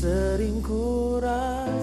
sering kurang